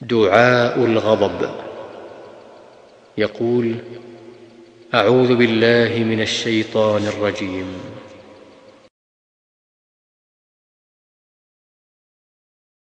دعاء الغضب. يقول أعوذ بالله من الشيطان الرجيم.